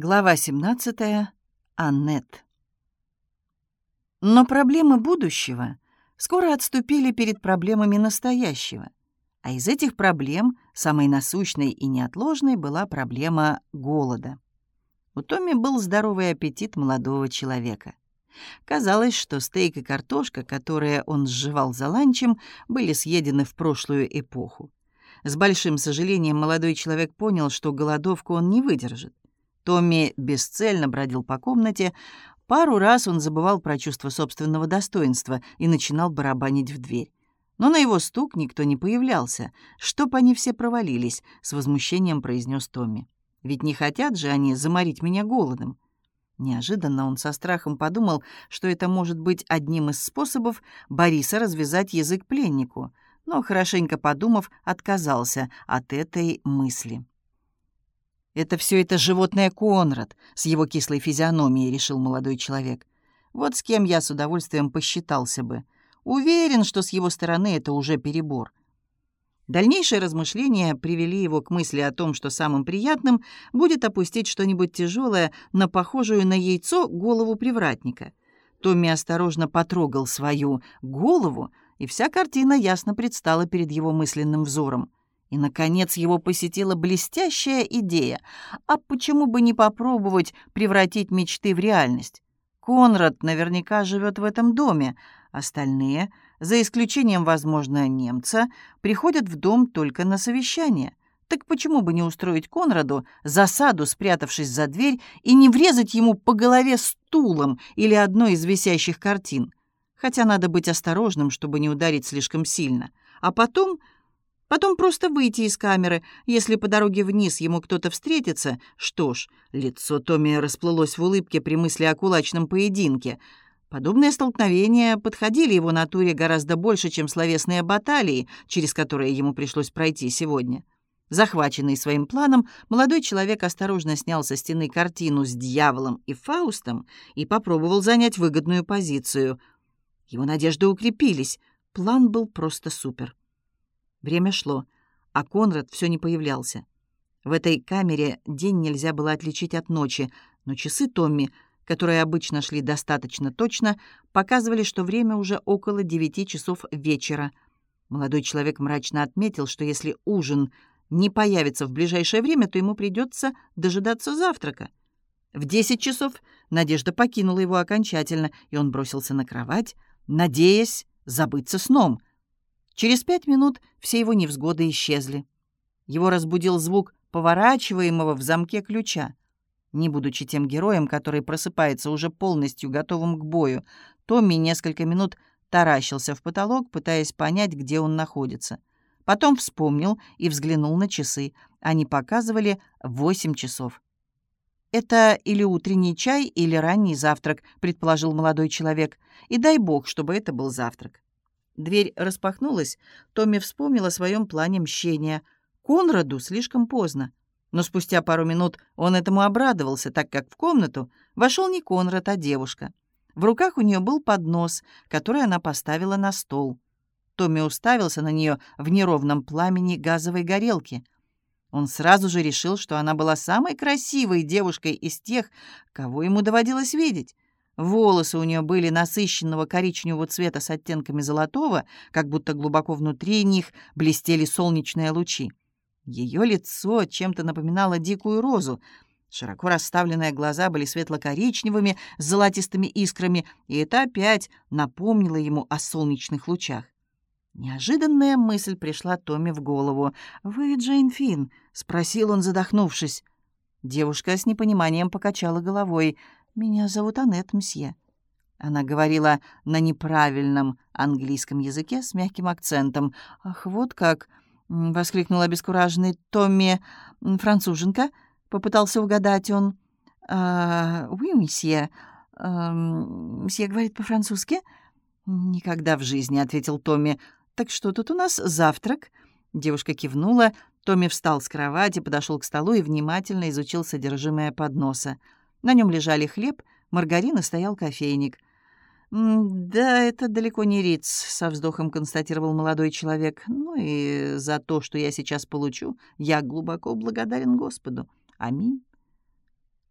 Глава 17. Аннет. Но проблемы будущего скоро отступили перед проблемами настоящего. А из этих проблем самой насущной и неотложной была проблема голода. У Томми был здоровый аппетит молодого человека. Казалось, что стейк и картошка, которые он сживал за ланчем, были съедены в прошлую эпоху. С большим сожалением молодой человек понял, что голодовку он не выдержит. Томми бесцельно бродил по комнате. Пару раз он забывал про чувство собственного достоинства и начинал барабанить в дверь. Но на его стук никто не появлялся. «Чтоб они все провалились», — с возмущением произнес Томми. «Ведь не хотят же они заморить меня голодом». Неожиданно он со страхом подумал, что это может быть одним из способов Бориса развязать язык пленнику, но, хорошенько подумав, отказался от этой мысли. «Это все это животное Конрад с его кислой физиономией», — решил молодой человек. «Вот с кем я с удовольствием посчитался бы. Уверен, что с его стороны это уже перебор». Дальнейшие размышления привели его к мысли о том, что самым приятным будет опустить что-нибудь тяжелое на похожую на яйцо голову привратника. Томми осторожно потрогал свою голову, и вся картина ясно предстала перед его мысленным взором. И, наконец, его посетила блестящая идея. А почему бы не попробовать превратить мечты в реальность? Конрад наверняка живет в этом доме. Остальные, за исключением, возможно, немца, приходят в дом только на совещание. Так почему бы не устроить Конраду засаду, спрятавшись за дверь, и не врезать ему по голове стулом или одной из висящих картин? Хотя надо быть осторожным, чтобы не ударить слишком сильно. А потом Потом просто выйти из камеры. Если по дороге вниз ему кто-то встретится... Что ж, лицо Томми расплылось в улыбке при мысли о кулачном поединке. Подобные столкновения подходили его натуре гораздо больше, чем словесные баталии, через которые ему пришлось пройти сегодня. Захваченный своим планом, молодой человек осторожно снял со стены картину с дьяволом и Фаустом и попробовал занять выгодную позицию. Его надежды укрепились. План был просто супер. Время шло, а Конрад все не появлялся. В этой камере день нельзя было отличить от ночи, но часы Томми, которые обычно шли достаточно точно, показывали, что время уже около девяти часов вечера. Молодой человек мрачно отметил, что если ужин не появится в ближайшее время, то ему придется дожидаться завтрака. В десять часов надежда покинула его окончательно, и он бросился на кровать, надеясь забыться сном — Через пять минут все его невзгоды исчезли. Его разбудил звук поворачиваемого в замке ключа. Не будучи тем героем, который просыпается уже полностью готовым к бою, Томми несколько минут таращился в потолок, пытаясь понять, где он находится. Потом вспомнил и взглянул на часы. Они показывали восемь часов. «Это или утренний чай, или ранний завтрак», — предположил молодой человек. «И дай бог, чтобы это был завтрак». Дверь распахнулась. Томми вспомнил о своем плане мщения. Конраду слишком поздно. Но спустя пару минут он этому обрадовался, так как в комнату вошел не Конрад, а девушка. В руках у нее был поднос, который она поставила на стол. Томми уставился на нее в неровном пламени газовой горелки. Он сразу же решил, что она была самой красивой девушкой из тех, кого ему доводилось видеть. Волосы у нее были насыщенного коричневого цвета с оттенками золотого, как будто глубоко внутри них блестели солнечные лучи. Ее лицо чем-то напоминало дикую розу. Широко расставленные глаза были светло-коричневыми с золотистыми искрами, и это опять напомнило ему о солнечных лучах. Неожиданная мысль пришла Томми в голову. «Вы Джейн Финн?» — спросил он, задохнувшись. Девушка с непониманием покачала головой — «Меня зовут Аннет, мсье». Она говорила на неправильном английском языке с мягким акцентом. «Ах, вот как!» — воскликнул обескураженный Томми. «Француженка?» — попытался угадать он. «А, «Уи, месье. А, месье говорит по-французски?» «Никогда в жизни», — ответил Томми. «Так что тут у нас завтрак?» Девушка кивнула. Томми встал с кровати, подошел к столу и внимательно изучил содержимое подноса. На нем лежали хлеб, маргарин и стоял кофейник. «Да, это далеко не Риц», — со вздохом констатировал молодой человек. «Ну и за то, что я сейчас получу, я глубоко благодарен Господу. Аминь».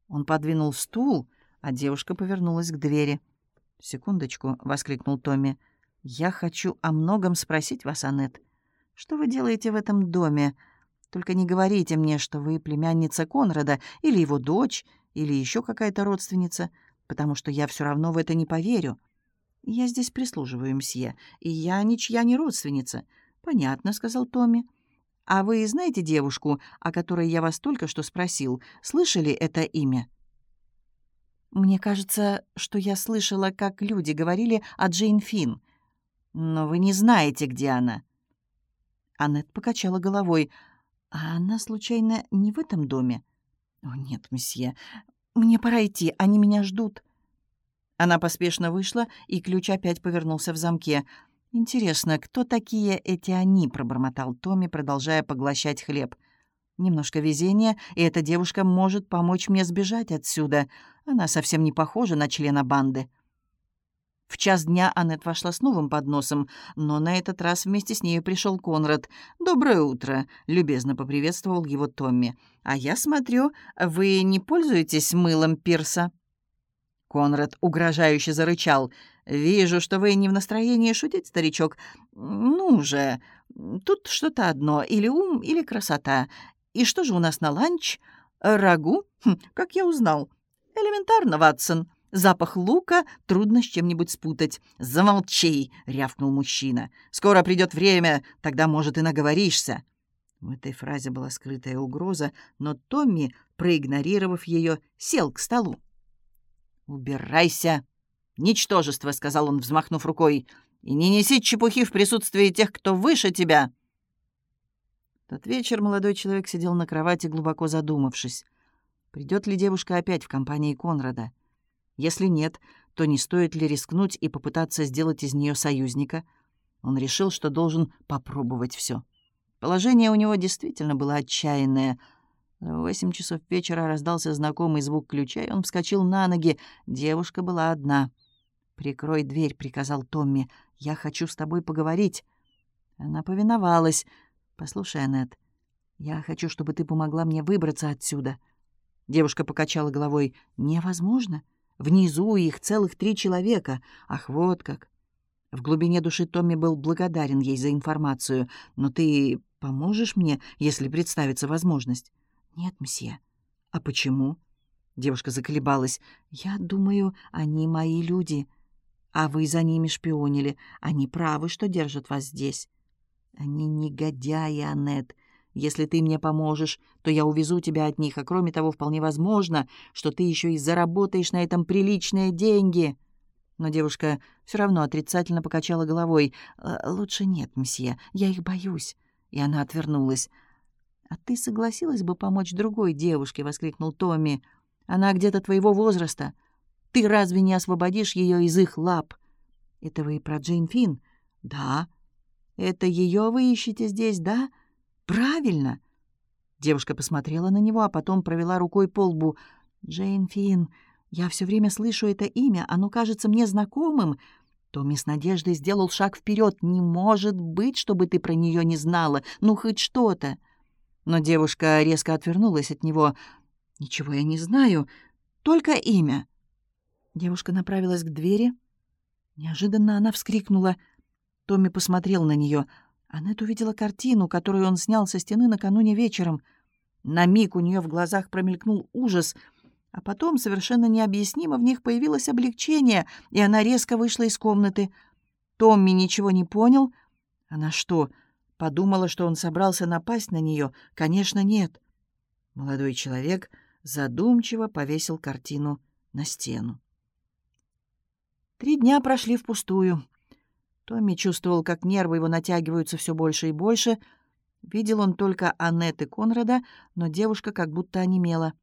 Он подвинул стул, а девушка повернулась к двери. «Секундочку», — воскликнул Томми. «Я хочу о многом спросить вас, Аннет. Что вы делаете в этом доме? Только не говорите мне, что вы племянница Конрада или его дочь, или еще какая-то родственница, потому что я все равно в это не поверю. Я здесь прислуживаю, мсье, и я ничья не родственница». «Понятно», — сказал Томми. «А вы знаете девушку, о которой я вас только что спросил? Слышали это имя?» «Мне кажется, что я слышала, как люди говорили о Джейн Финн. Но вы не знаете, где она». Аннет покачала головой. «А она, случайно, не в этом доме?» «О, нет, месье. Мне пора идти, они меня ждут». Она поспешно вышла, и ключ опять повернулся в замке. «Интересно, кто такие эти они?» — пробормотал Томми, продолжая поглощать хлеб. «Немножко везения, и эта девушка может помочь мне сбежать отсюда. Она совсем не похожа на члена банды». В час дня Аннет вошла с новым подносом, но на этот раз вместе с ней пришел Конрад. «Доброе утро», — любезно поприветствовал его Томми. «А я смотрю, вы не пользуетесь мылом Пирса?» Конрад угрожающе зарычал. «Вижу, что вы не в настроении шутить, старичок. Ну же, тут что-то одно, или ум, или красота. И что же у нас на ланч? Рагу? Хм, как я узнал? Элементарно, Ватсон. Запах лука трудно с чем-нибудь спутать. «Замолчи!» — рявкнул мужчина. «Скоро придет время, тогда, может, и наговоришься». В этой фразе была скрытая угроза, но Томми, проигнорировав ее, сел к столу. «Убирайся!» «Ничтожество», — сказал он, взмахнув рукой, «и не неси чепухи в присутствии тех, кто выше тебя». Тот вечер молодой человек сидел на кровати, глубоко задумавшись. Придет ли девушка опять в компании Конрада? Если нет, то не стоит ли рискнуть и попытаться сделать из нее союзника? Он решил, что должен попробовать все. Положение у него действительно было отчаянное — в восемь часов вечера раздался знакомый звук ключа, и он вскочил на ноги. Девушка была одна. «Прикрой дверь», — приказал Томми. «Я хочу с тобой поговорить». Она повиновалась. «Послушай, Аннет, я хочу, чтобы ты помогла мне выбраться отсюда». Девушка покачала головой. «Невозможно. Внизу их целых три человека. Ах, вот как». В глубине души Томми был благодарен ей за информацию. «Но ты поможешь мне, если представится возможность?» «Нет, мсье». «А почему?» Девушка заколебалась. «Я думаю, они мои люди. А вы за ними шпионили. Они правы, что держат вас здесь». «Они негодяи, Аннет. Если ты мне поможешь, то я увезу тебя от них, а кроме того, вполне возможно, что ты еще и заработаешь на этом приличные деньги». Но девушка все равно отрицательно покачала головой. «Э, «Лучше нет, мсье, я их боюсь». И она отвернулась. «А ты согласилась бы помочь другой девушке?» — воскликнул Томми. «Она где-то твоего возраста. Ты разве не освободишь ее из их лап?» «Это вы про Джейн Финн?» «Да». «Это ее вы ищете здесь, да?» «Правильно». Девушка посмотрела на него, а потом провела рукой по лбу. «Джейн Финн, я все время слышу это имя, оно кажется мне знакомым». Томми с надеждой сделал шаг вперед. «Не может быть, чтобы ты про нее не знала. Ну, хоть что-то». Но девушка резко отвернулась от него. «Ничего я не знаю, только имя». Девушка направилась к двери. Неожиданно она вскрикнула. Томми посмотрел на нее. Аннет увидела картину, которую он снял со стены накануне вечером. На миг у нее в глазах промелькнул ужас, а потом совершенно необъяснимо в них появилось облегчение, и она резко вышла из комнаты. Томми ничего не понял. Она что, Подумала, что он собрался напасть на нее. Конечно, нет. Молодой человек задумчиво повесил картину на стену. Три дня прошли впустую. Томми чувствовал, как нервы его натягиваются все больше и больше. Видел он только Аннет и Конрада, но девушка как будто онемела.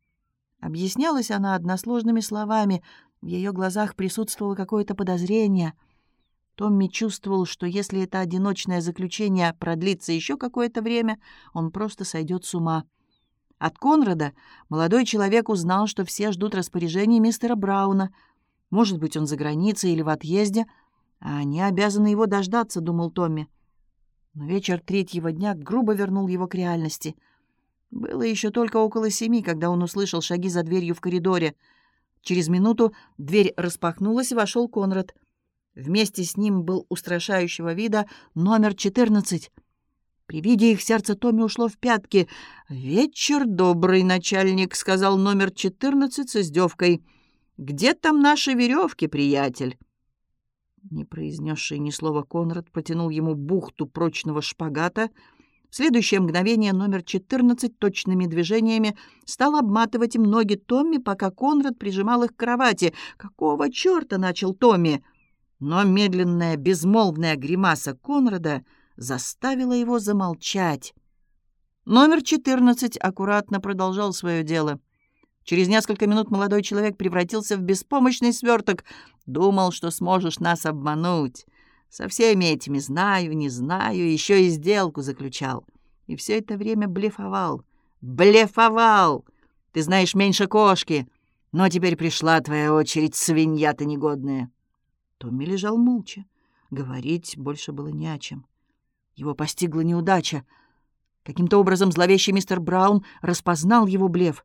Объяснялась она односложными словами. В ее глазах присутствовало какое-то подозрение — Томми чувствовал, что если это одиночное заключение продлится еще какое-то время, он просто сойдет с ума. От Конрада молодой человек узнал, что все ждут распоряжений мистера Брауна. Может быть, он за границей или в отъезде, а они обязаны его дождаться, думал Томми. Но вечер третьего дня грубо вернул его к реальности. Было еще только около семи, когда он услышал шаги за дверью в коридоре. Через минуту дверь распахнулась, и вошел Конрад. Вместе с ним был устрашающего вида номер 14. При виде их сердце Томми ушло в пятки. «Вечер добрый, начальник», — сказал номер 14 с издевкой. «Где там наши веревки, приятель?» Не произнесший ни слова Конрад потянул ему бухту прочного шпагата — в следующее мгновение номер 14 точными движениями стал обматывать им ноги Томми, пока Конрад прижимал их к кровати. «Какого черта?» — начал Томми. Но медленная, безмолвная гримаса Конрада заставила его замолчать. Номер 14 аккуратно продолжал свое дело. Через несколько минут молодой человек превратился в беспомощный сверток. Думал, что сможешь нас обмануть. Со всеми этими знаю, не знаю, еще и сделку заключал. И все это время блефовал. Блефовал! Ты знаешь меньше кошки. Но теперь пришла твоя очередь, свинья ты негодная. Томми лежал молча. Говорить больше было не о чем. Его постигла неудача. Каким-то образом зловещий мистер Браун распознал его блеф.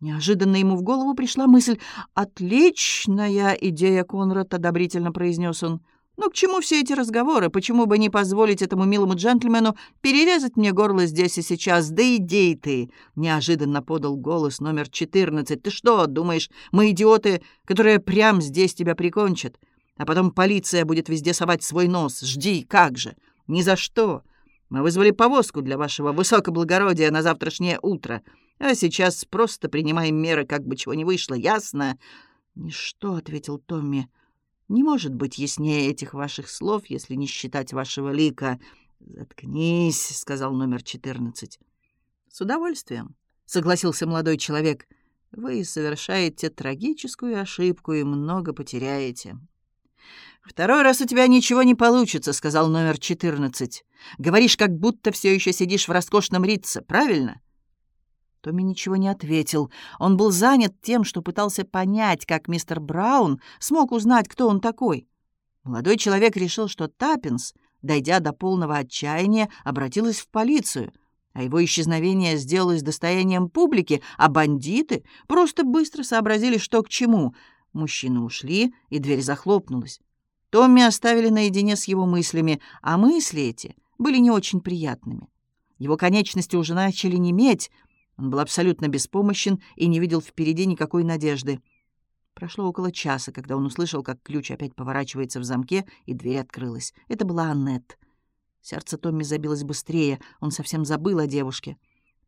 Неожиданно ему в голову пришла мысль. «Отличная идея, Конрад», — одобрительно произнес он. Но к чему все эти разговоры? Почему бы не позволить этому милому джентльмену перерезать мне горло здесь и сейчас? Да иди ты!» Неожиданно подал голос номер 14. «Ты что, думаешь, мы идиоты, которые прямо здесь тебя прикончат? А потом полиция будет везде совать свой нос. Жди, как же! Ни за что! Мы вызвали повозку для вашего высокоблагородия на завтрашнее утро, а сейчас просто принимаем меры, как бы чего не вышло, ясно?» «Ничто», — ответил Томми, — не может быть яснее этих ваших слов, если не считать вашего лика. «Заткнись», — сказал номер четырнадцать. «С удовольствием», — согласился молодой человек. «Вы совершаете трагическую ошибку и много потеряете». «Второй раз у тебя ничего не получится», — сказал номер четырнадцать. «Говоришь, как будто все еще сидишь в роскошном Ритце, правильно?» Томми ничего не ответил. Он был занят тем, что пытался понять, как мистер Браун смог узнать, кто он такой. Молодой человек решил, что Таппинс, дойдя до полного отчаяния, обратилась в полицию, а его исчезновение сделалось достоянием публики, а бандиты просто быстро сообразили, что к чему. Мужчины ушли, и дверь захлопнулась. Томми оставили наедине с его мыслями, а мысли эти были не очень приятными. Его конечности уже начали неметь, он был абсолютно беспомощен и не видел впереди никакой надежды. Прошло около часа, когда он услышал, как ключ опять поворачивается в замке, и дверь открылась. Это была Аннет. Сердце Томми забилось быстрее, он совсем забыл о девушке.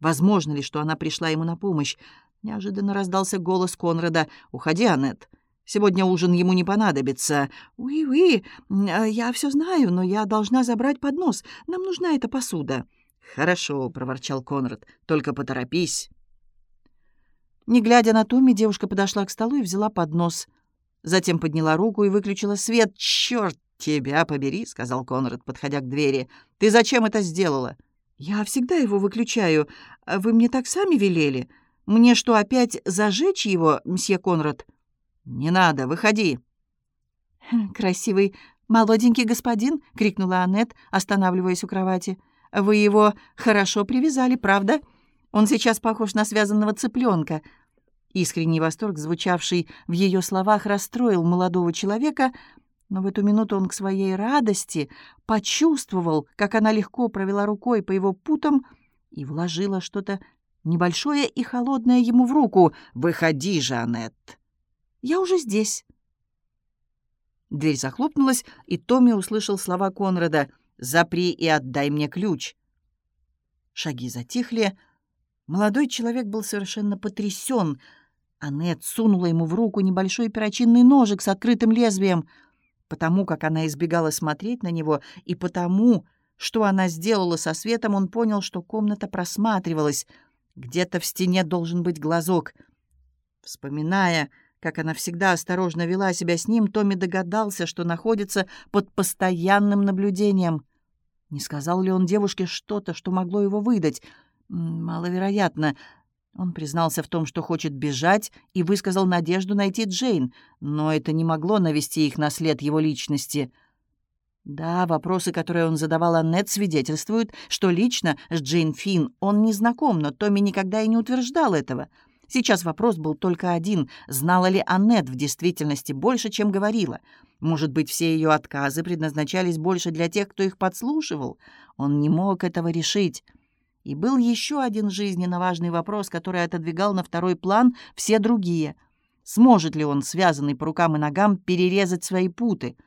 Возможно ли, что она пришла ему на помощь? Неожиданно раздался голос Конрада. «Уходи, Аннет. Сегодня ужин ему не понадобится». «Уи-уи, я все знаю, но я должна забрать поднос. Нам нужна эта посуда». «Хорошо», — проворчал Конрад, — «только поторопись». Не глядя на Томми, девушка подошла к столу и взяла поднос. Затем подняла руку и выключила свет. «Чёрт тебя побери», — сказал Конрад, подходя к двери. «Ты зачем это сделала?» «Я всегда его выключаю. Вы мне так сами велели. Мне что, опять зажечь его, мсье Конрад?» «Не надо, выходи». «Красивый молоденький господин!» — крикнула Аннет, останавливаясь у кровати. Вы его хорошо привязали, правда? Он сейчас похож на связанного цыпленка. Искренний восторг, звучавший в ее словах, расстроил молодого человека, но в эту минуту он к своей радости почувствовал, как она легко провела рукой по его путам и вложила что-то небольшое и холодное ему в руку. «Выходи, Жанет!» «Я уже здесь». Дверь захлопнулась, и Томми услышал слова Конрада — Запри и отдай мне ключ». Шаги затихли. Молодой человек был совершенно потрясен. Аннет сунула ему в руку небольшой перочинный ножик с открытым лезвием. Потому как она избегала смотреть на него, и потому, что она сделала со светом, он понял, что комната просматривалась. Где-то в стене должен быть глазок. Вспоминая, как она всегда осторожно вела себя с ним, Томми догадался, что находится под постоянным наблюдением. Не сказал ли он девушке что-то, что могло его выдать? Маловероятно. Он признался в том, что хочет бежать, и высказал надежду найти Джейн, но это не могло навести их на след его личности. Да, вопросы, которые он задавал Аннет, свидетельствуют, что лично с Джейн Финн он не знаком, но Томми никогда и не утверждал этого. Сейчас вопрос был только один. Знала ли Аннет в действительности больше, чем говорила? Может быть, все ее отказы предназначались больше для тех, кто их подслушивал? Он не мог этого решить. И был еще один жизненно важный вопрос, который отодвигал на второй план все другие. Сможет ли он, связанный по рукам и ногам, перерезать свои путы —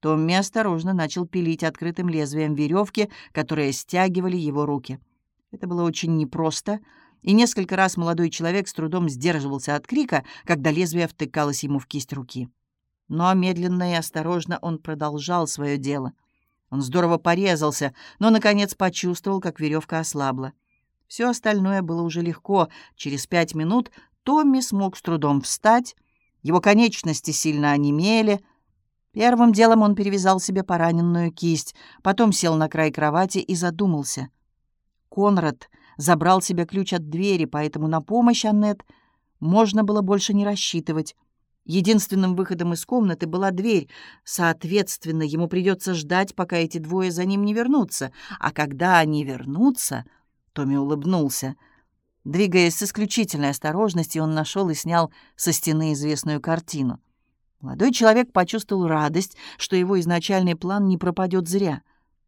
Томми осторожно начал пилить открытым лезвием веревки, которые стягивали его руки. Это было очень непросто, и несколько раз молодой человек с трудом сдерживался от крика, когда лезвие втыкалось ему в кисть руки. Но медленно и осторожно он продолжал свое дело. Он здорово порезался, но, наконец, почувствовал, как веревка ослабла. Все остальное было уже легко. Через пять минут Томми смог с трудом встать, его конечности сильно онемели — Первым делом он перевязал себе пораненную кисть, потом сел на край кровати и задумался. Конрад забрал себе ключ от двери, поэтому на помощь Аннет можно было больше не рассчитывать. Единственным выходом из комнаты была дверь. Соответственно, ему придется ждать, пока эти двое за ним не вернутся. А когда они вернутся... Томми улыбнулся. Двигаясь с исключительной осторожностью, он нашел и снял со стены известную картину. Молодой человек почувствовал радость, что его изначальный план не пропадет зря.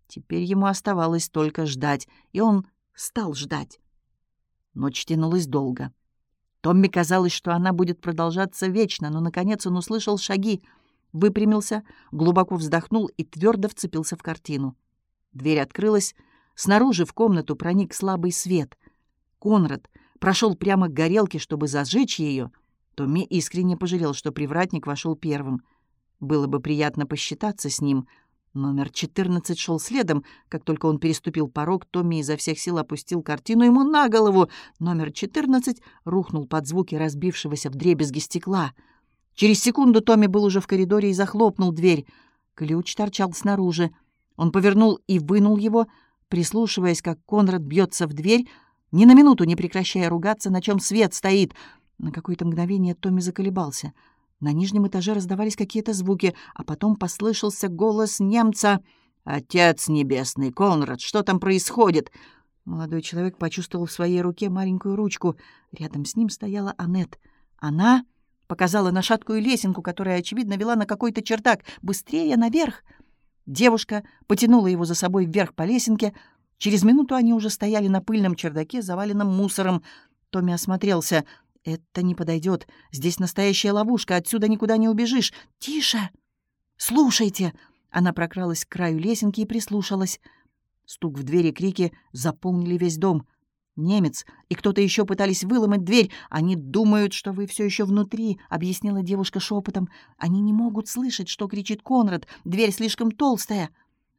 Теперь ему оставалось только ждать, и он стал ждать. Ночь тянулась долго. Томми казалось, что она будет продолжаться вечно, но, наконец, он услышал шаги, выпрямился, глубоко вздохнул и твердо вцепился в картину. Дверь открылась, снаружи в комнату проник слабый свет. Конрад прошел прямо к горелке, чтобы зажечь ее — Томми искренне пожалел, что привратник вошел первым. Было бы приятно посчитаться с ним. Номер 14 шел следом. Как только он переступил порог, Томми изо всех сил опустил картину ему на голову. Номер 14 рухнул под звуки разбившегося в дребезги стекла. Через секунду Томми был уже в коридоре и захлопнул дверь. Ключ торчал снаружи. Он повернул и вынул его, прислушиваясь, как Конрад бьется в дверь, ни на минуту не прекращая ругаться, на чем свет стоит — на какое-то мгновение Томми заколебался. На нижнем этаже раздавались какие-то звуки, а потом послышался голос немца. «Отец небесный, Конрад, что там происходит?» Молодой человек почувствовал в своей руке маленькую ручку. Рядом с ним стояла Аннет. Она показала на шаткую лесенку, которая, очевидно, вела на какой-то чердак. «Быстрее наверх!» Девушка потянула его за собой вверх по лесенке. Через минуту они уже стояли на пыльном чердаке, заваленном мусором. Томми осмотрелся. «Это не подойдет. Здесь настоящая ловушка. Отсюда никуда не убежишь. Тише! Слушайте!» Она прокралась к краю лесенки и прислушалась. Стук в двери крики заполнили весь дом. «Немец и кто-то еще пытались выломать дверь. Они думают, что вы все еще внутри», — объяснила девушка шепотом. «Они не могут слышать, что кричит Конрад. Дверь слишком толстая».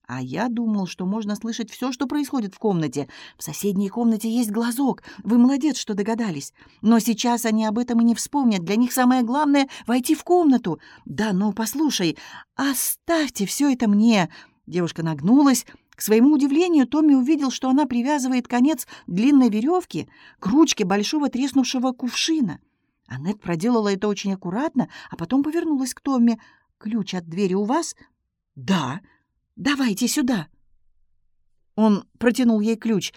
А я думал, что можно слышать все, что происходит в комнате. В соседней комнате есть глазок. Вы молодец, что догадались. Но сейчас они об этом и не вспомнят. Для них самое главное — войти в комнату. Да, ну, послушай, оставьте все это мне. Девушка нагнулась. К своему удивлению, Томми увидел, что она привязывает конец длинной веревки к ручке большого треснувшего кувшина. Аннет проделала это очень аккуратно, а потом повернулась к Томми. «Ключ от двери у вас?» «Да», Давайте сюда!» Он протянул ей ключ.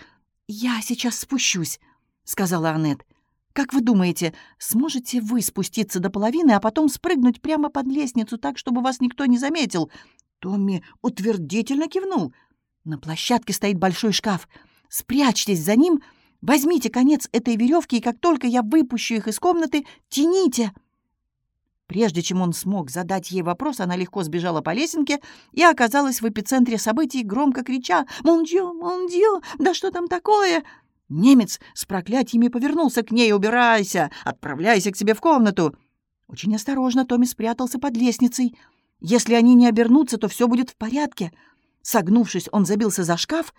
«Я сейчас спущусь», — сказала Аннет. «Как вы думаете, сможете вы спуститься до половины, а потом спрыгнуть прямо под лестницу так, чтобы вас никто не заметил?» Томми утвердительно кивнул. «На площадке стоит большой шкаф. Спрячьтесь за ним, возьмите конец этой веревки, и как только я выпущу их из комнаты, тяните!» Прежде чем он смог задать ей вопрос, она легко сбежала по лесенке и оказалась в эпицентре событий, громко крича «Мондио! Мондио! Да что там такое?» Немец с проклятиями повернулся к ней. «Убирайся! Отправляйся к себе в комнату!» Очень осторожно Томми спрятался под лестницей. «Если они не обернутся, то все будет в порядке». Согнувшись, он забился за шкаф.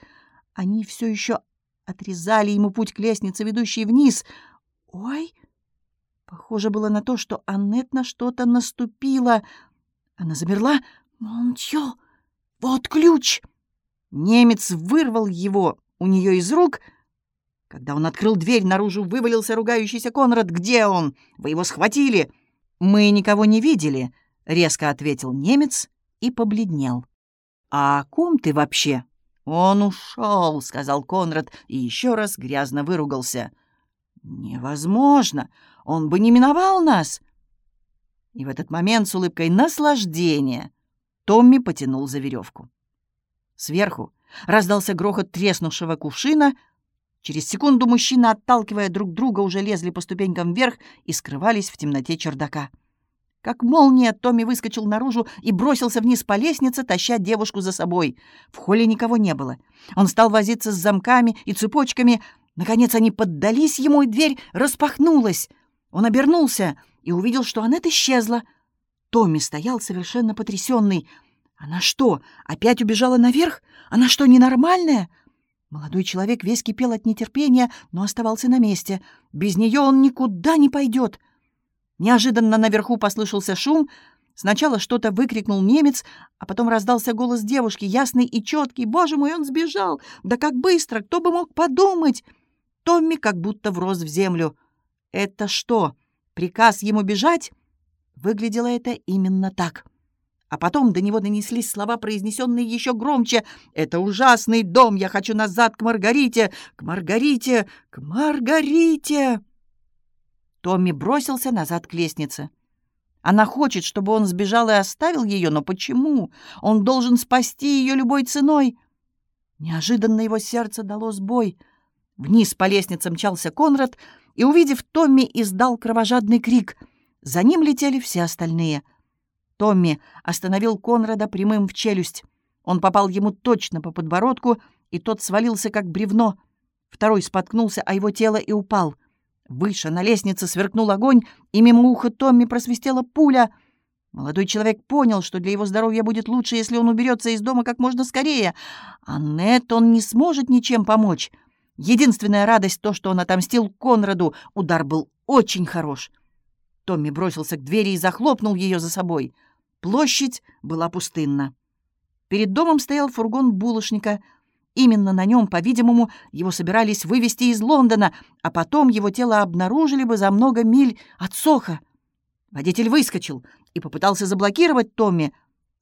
Они все еще отрезали ему путь к лестнице, ведущей вниз. «Ой!» Похоже было на то, что Аннет на что-то наступила. Она замерла. «Монтьё! Вот ключ!» Немец вырвал его у нее из рук. Когда он открыл дверь, наружу вывалился ругающийся Конрад. «Где он? Вы его схватили?» «Мы никого не видели», — резко ответил немец и побледнел. «А о ком ты вообще?» «Он ушел», — сказал Конрад и еще раз грязно выругался. «Невозможно! Он бы не миновал нас!» И в этот момент с улыбкой наслаждения Томми потянул за веревку. Сверху раздался грохот треснувшего кувшина. Через секунду мужчины, отталкивая друг друга, уже лезли по ступенькам вверх и скрывались в темноте чердака. Как молния, Томми выскочил наружу и бросился вниз по лестнице, таща девушку за собой. В холле никого не было. Он стал возиться с замками и цепочками. Наконец они поддались ему, и дверь распахнулась. Он обернулся и увидел, что Аннет исчезла. Томми стоял совершенно потрясенный. «Она что, опять убежала наверх? Она что, ненормальная?» Молодой человек весь кипел от нетерпения, но оставался на месте. Без нее он никуда не пойдет. Неожиданно наверху послышался шум. Сначала что-то выкрикнул немец, а потом раздался голос девушки, ясный и четкий. «Боже мой, он сбежал! Да как быстро! Кто бы мог подумать?» Томми как будто врос в землю. «Это что, приказ ему бежать?» Выглядело это именно так. А потом до него донеслись слова, произнесенные еще громче. «Это ужасный дом! Я хочу назад к Маргарите! К Маргарите! К Маргарите!» Томми бросился назад к лестнице. Она хочет, чтобы он сбежал и оставил ее, но почему? Он должен спасти ее любой ценой. Неожиданно его сердце дало сбой. Вниз по лестнице мчался Конрад и, увидев Томми, издал кровожадный крик. За ним летели все остальные. Томми остановил Конрада прямым в челюсть. Он попал ему точно по подбородку, и тот свалился, как бревно. Второй споткнулся о его тело и упал — Выше на лестнице сверкнул огонь, и мимо уха Томми просвистела пуля. Молодой человек понял, что для его здоровья будет лучше, если он уберется из дома как можно скорее. А нет, он не сможет ничем помочь. Единственная радость — то, что он отомстил Конраду. Удар был очень хорош. Томми бросился к двери и захлопнул ее за собой. Площадь была пустынна. Перед домом стоял фургон булочника — Именно на нем, по-видимому, его собирались вывести из Лондона, а потом его тело обнаружили бы за много миль от Соха. Водитель выскочил и попытался заблокировать Томми.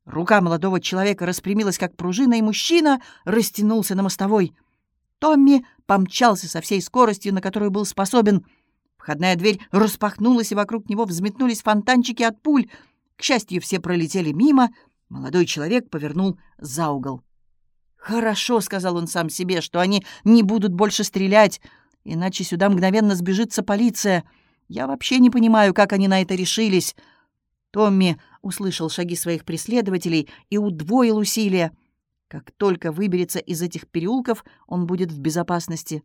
Рука молодого человека распрямилась, как пружина, и мужчина растянулся на мостовой. Томми помчался со всей скоростью, на которую был способен. Входная дверь распахнулась, и вокруг него взметнулись фонтанчики от пуль. К счастью, все пролетели мимо. Молодой человек повернул за угол. «Хорошо», — сказал он сам себе, — «что они не будут больше стрелять, иначе сюда мгновенно сбежится полиция. Я вообще не понимаю, как они на это решились». Томми услышал шаги своих преследователей и удвоил усилия. Как только выберется из этих переулков, он будет в безопасности.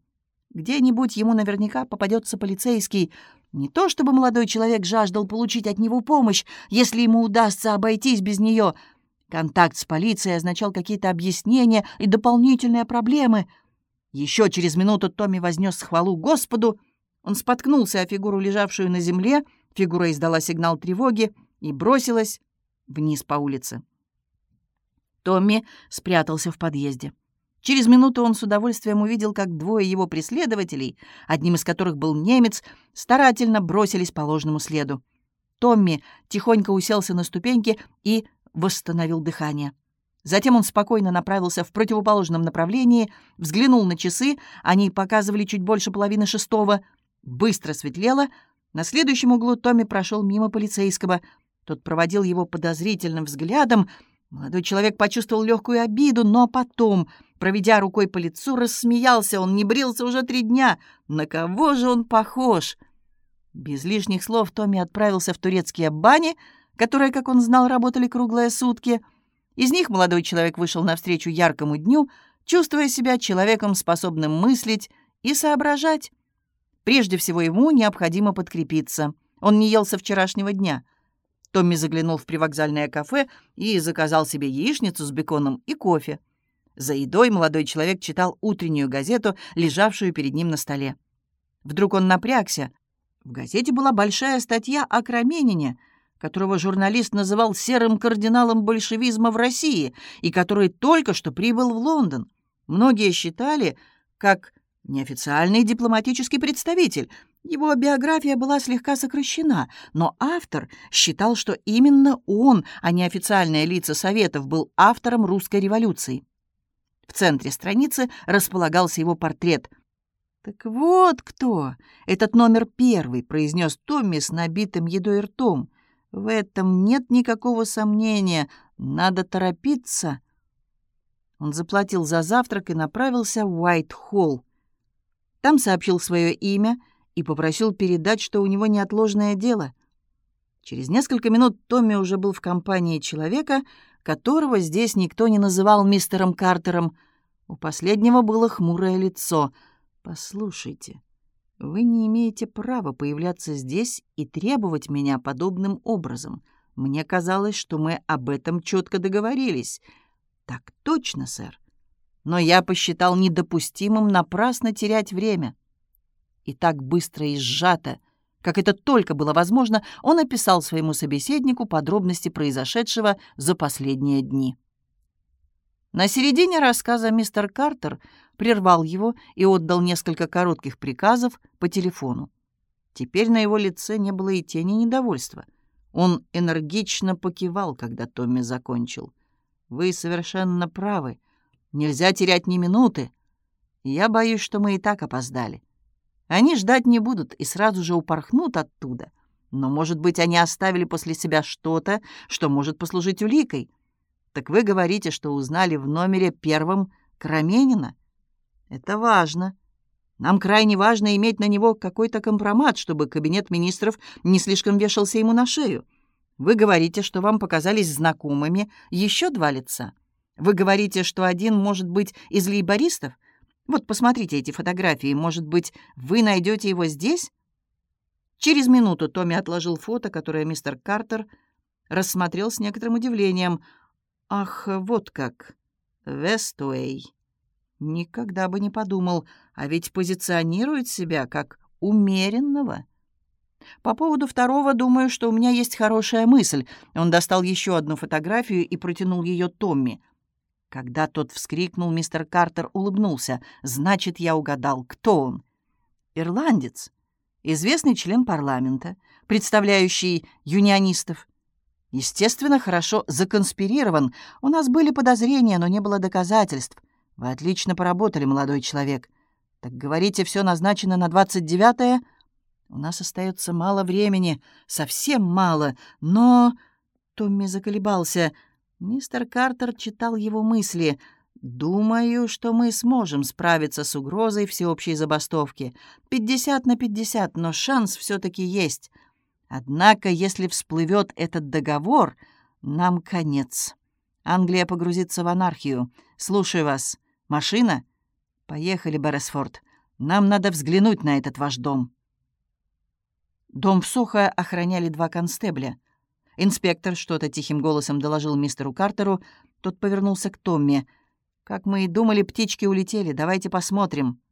Где-нибудь ему наверняка попадется полицейский. Не то чтобы молодой человек жаждал получить от него помощь, если ему удастся обойтись без нее — Контакт с полицией означал какие-то объяснения и дополнительные проблемы. Еще через минуту Томми вознес хвалу Господу. Он споткнулся о фигуру, лежавшую на земле. Фигура издала сигнал тревоги и бросилась вниз по улице. Томми спрятался в подъезде. Через минуту он с удовольствием увидел, как двое его преследователей, одним из которых был немец, старательно бросились по ложному следу. Томми тихонько уселся на ступеньки и восстановил дыхание. Затем он спокойно направился в противоположном направлении, взглянул на часы, они показывали чуть больше половины шестого. Быстро светлело. На следующем углу Томми прошел мимо полицейского. Тот проводил его подозрительным взглядом. Молодой человек почувствовал легкую обиду, но потом, проведя рукой по лицу, рассмеялся. Он не брился уже три дня. На кого же он похож? Без лишних слов Томми отправился в турецкие бани — которые, как он знал, работали круглые сутки. Из них молодой человек вышел навстречу яркому дню, чувствуя себя человеком, способным мыслить и соображать. Прежде всего ему необходимо подкрепиться. Он не ел со вчерашнего дня. Томми заглянул в привокзальное кафе и заказал себе яичницу с беконом и кофе. За едой молодой человек читал утреннюю газету, лежавшую перед ним на столе. Вдруг он напрягся. В газете была большая статья о Краменине — которого журналист называл серым кардиналом большевизма в России и который только что прибыл в Лондон. Многие считали, как неофициальный дипломатический представитель, Его биография была слегка сокращена, но автор считал, что именно он, а не официальные лица Советов, был автором русской революции. В центре страницы располагался его портрет. «Так вот кто! Этот номер первый», — произнес Томми с набитым едой ртом. «В этом нет никакого сомнения. Надо торопиться». Он заплатил за завтрак и направился в Уайт-Холл. Там сообщил свое имя — и попросил передать, что у него неотложное дело. Через несколько минут Томми уже был в компании человека, которого здесь никто не называл мистером Картером. У последнего было хмурое лицо. «Послушайте, вы не имеете права появляться здесь и требовать меня подобным образом. Мне казалось, что мы об этом четко договорились». «Так точно, сэр. Но я посчитал недопустимым напрасно терять время и так быстро и сжато, как это только было возможно, он описал своему собеседнику подробности произошедшего за последние дни. На середине рассказа мистер Картер прервал его и отдал несколько коротких приказов по телефону. Теперь на его лице не было и тени недовольства. Он энергично покивал, когда Томми закончил. «Вы совершенно правы. Нельзя терять ни минуты. Я боюсь, что мы и так опоздали. Они ждать не будут и сразу же упорхнут оттуда. Но, может быть, они оставили после себя что-то, что может послужить уликой. Так вы говорите, что узнали в номере первом Краменина? Это важно. Нам крайне важно иметь на него какой-то компромат, чтобы кабинет министров не слишком вешался ему на шею. Вы говорите, что вам показались знакомыми еще два лица. Вы говорите, что один может быть из лейбористов — вот посмотрите эти фотографии. Может быть, вы найдете его здесь?» Через минуту Томми отложил фото, которое мистер Картер рассмотрел с некоторым удивлением. «Ах, вот как! Вестуэй!» Никогда бы не подумал, а ведь позиционирует себя как умеренного. По поводу второго думаю, что у меня есть хорошая мысль. Он достал еще одну фотографию и протянул ее Томми. Когда тот вскрикнул, мистер Картер улыбнулся. «Значит, я угадал, кто он?» «Ирландец. Известный член парламента, представляющий юнионистов. Естественно, хорошо законспирирован. У нас были подозрения, но не было доказательств. Вы отлично поработали, молодой человек. Так говорите, все назначено на 29-е?» «У нас остается мало времени, совсем мало, но...» Томми заколебался — Мистер Картер читал его мысли. «Думаю, что мы сможем справиться с угрозой всеобщей забастовки. Пятьдесят на пятьдесят, но шанс все-таки есть. Однако, если всплывет этот договор, нам конец. Англия погрузится в анархию. Слушаю вас. Машина? Поехали, Берресфорд. Нам надо взглянуть на этот ваш дом». Дом в Сухо охраняли два констебля — Инспектор что-то тихим голосом доложил мистеру Картеру. Тот повернулся к Томми. «Как мы и думали, птички улетели. Давайте посмотрим».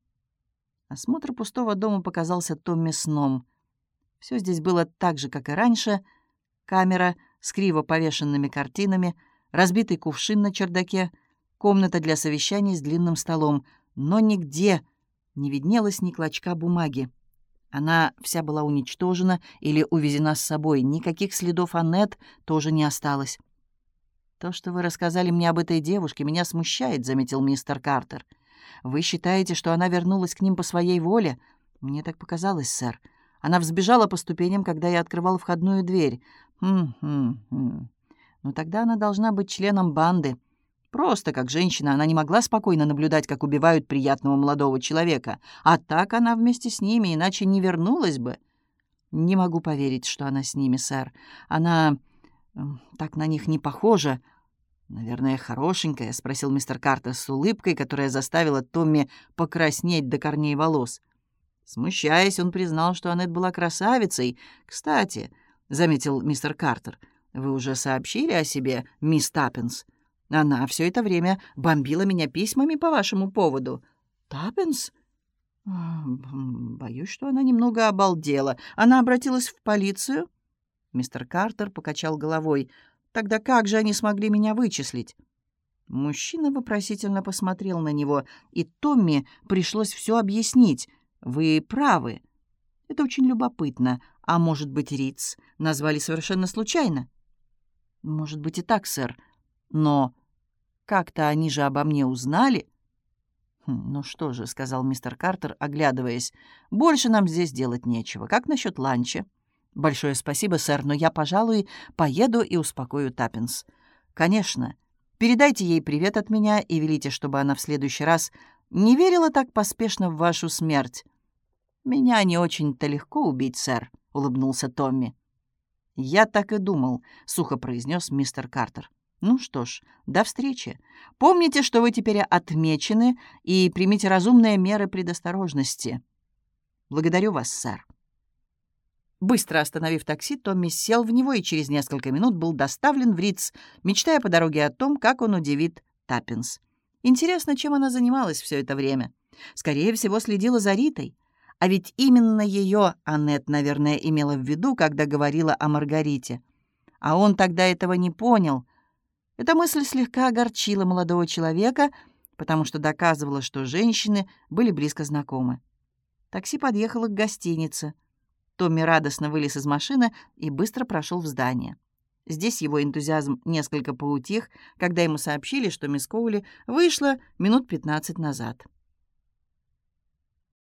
Осмотр пустого дома показался Томми сном. Все здесь было так же, как и раньше. Камера с криво повешенными картинами, разбитый кувшин на чердаке, комната для совещаний с длинным столом. Но нигде не виднелось ни клочка бумаги. Она вся была уничтожена или увезена с собой. Никаких следов Аннет тоже не осталось. «То, что вы рассказали мне об этой девушке, меня смущает», — заметил мистер Картер. «Вы считаете, что она вернулась к ним по своей воле?» «Мне так показалось, сэр. Она взбежала по ступеням, когда я открывал входную дверь. Хм-хм-хм. Ну тогда она должна быть членом банды. Просто как женщина она не могла спокойно наблюдать, как убивают приятного молодого человека. А так она вместе с ними, иначе не вернулась бы. Не могу поверить, что она с ними, сэр. Она так на них не похожа. «Наверное, хорошенькая?» — спросил мистер Картер с улыбкой, которая заставила Томми покраснеть до корней волос. Смущаясь, он признал, что Аннет была красавицей. «Кстати», — заметил мистер Картер, — «вы уже сообщили о себе, мисс Таппинс?» Она все это время бомбила меня письмами по вашему поводу. Таппинс? Боюсь, что она немного обалдела. Она обратилась в полицию? Мистер Картер покачал головой. Тогда как же они смогли меня вычислить? Мужчина вопросительно посмотрел на него, и Томми пришлось все объяснить. «Вы правы. Это очень любопытно. А может быть, Риц назвали совершенно случайно? Может быть и так, сэр. Но как-то они же обо мне узнали. Хм, «Ну что же», — сказал мистер Картер, оглядываясь, — «больше нам здесь делать нечего. Как насчет ланча?» «Большое спасибо, сэр, но я, пожалуй, поеду и успокою Таппинс». «Конечно. Передайте ей привет от меня и велите, чтобы она в следующий раз не верила так поспешно в вашу смерть». «Меня не очень-то легко убить, сэр», — улыбнулся Томми. «Я так и думал», — сухо произнес мистер Картер. «Ну что ж, до встречи. Помните, что вы теперь отмечены, и примите разумные меры предосторожности. Благодарю вас, сэр». Быстро остановив такси, Томми сел в него и через несколько минут был доставлен в Риц, мечтая по дороге о том, как он удивит Таппинс. Интересно, чем она занималась все это время. Скорее всего, следила за Ритой. А ведь именно ее Аннет, наверное, имела в виду, когда говорила о Маргарите. А он тогда этого не понял. Эта мысль слегка огорчила молодого человека, потому что доказывала, что женщины были близко знакомы. Такси подъехало к гостинице. Томми радостно вылез из машины и быстро прошел в здание. Здесь его энтузиазм несколько поутих, когда ему сообщили, что мисс Коули вышла минут 15 назад.